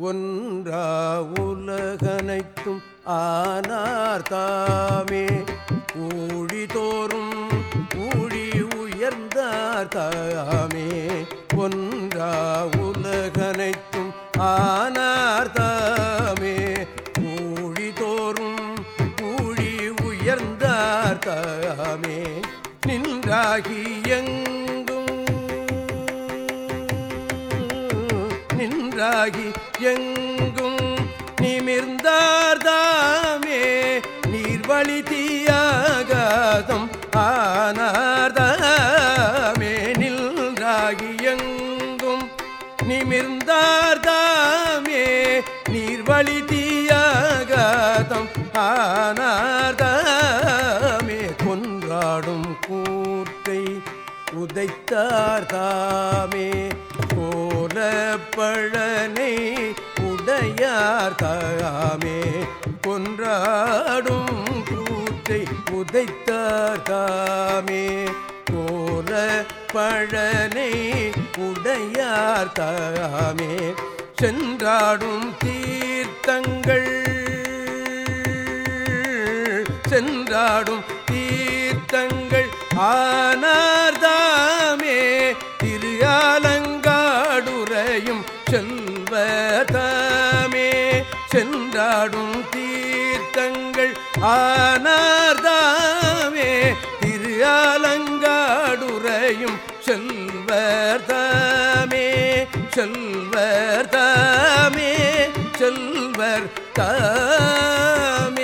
ஒன்றா உலகனைத்தும் ஆனார் தாமே. ஊழி தோறும் ஊழி உயர்ந்தார் தாமே. ஒன்றா உலகனைத்தும் ஆனார் தாமே. ஊழி தோறும் ஊழி உயர்ந்தார் தாமே. நின்றாகி எங்கும் நின்றாகி எங்கும் நிமிர்ந்தார்தாமே. நீர்வழி தீயாகாதம் ஆனார்தாமே. நில்ராகி எங்கும் நிமிர்ந்தார்தாமே. நீர்வழி தீயாகாதம் ஆனார்தாமே. கொன்றாடும் கூ உதைத்தார் தாமே. கோல பழனை உடையார் தாமே. கொன்றாடும் கூற்றை உதைத்தார் தாமே. கோல பழனை உடையார் தாமே. சென்றாடும் தீர்த்தங்கள் சென்றாடும் தீர்த்தங்கள் ஆனார்தாமே ஆலங்காடுரையும் செல்வதாமே. சென்றாடும் தீர்த்தங்கள் ஆனார்தாமே. திரு ஆலங்காடுரையும் செல்வர்தாமே செல்வர்தாமே. செல்வர் தாமே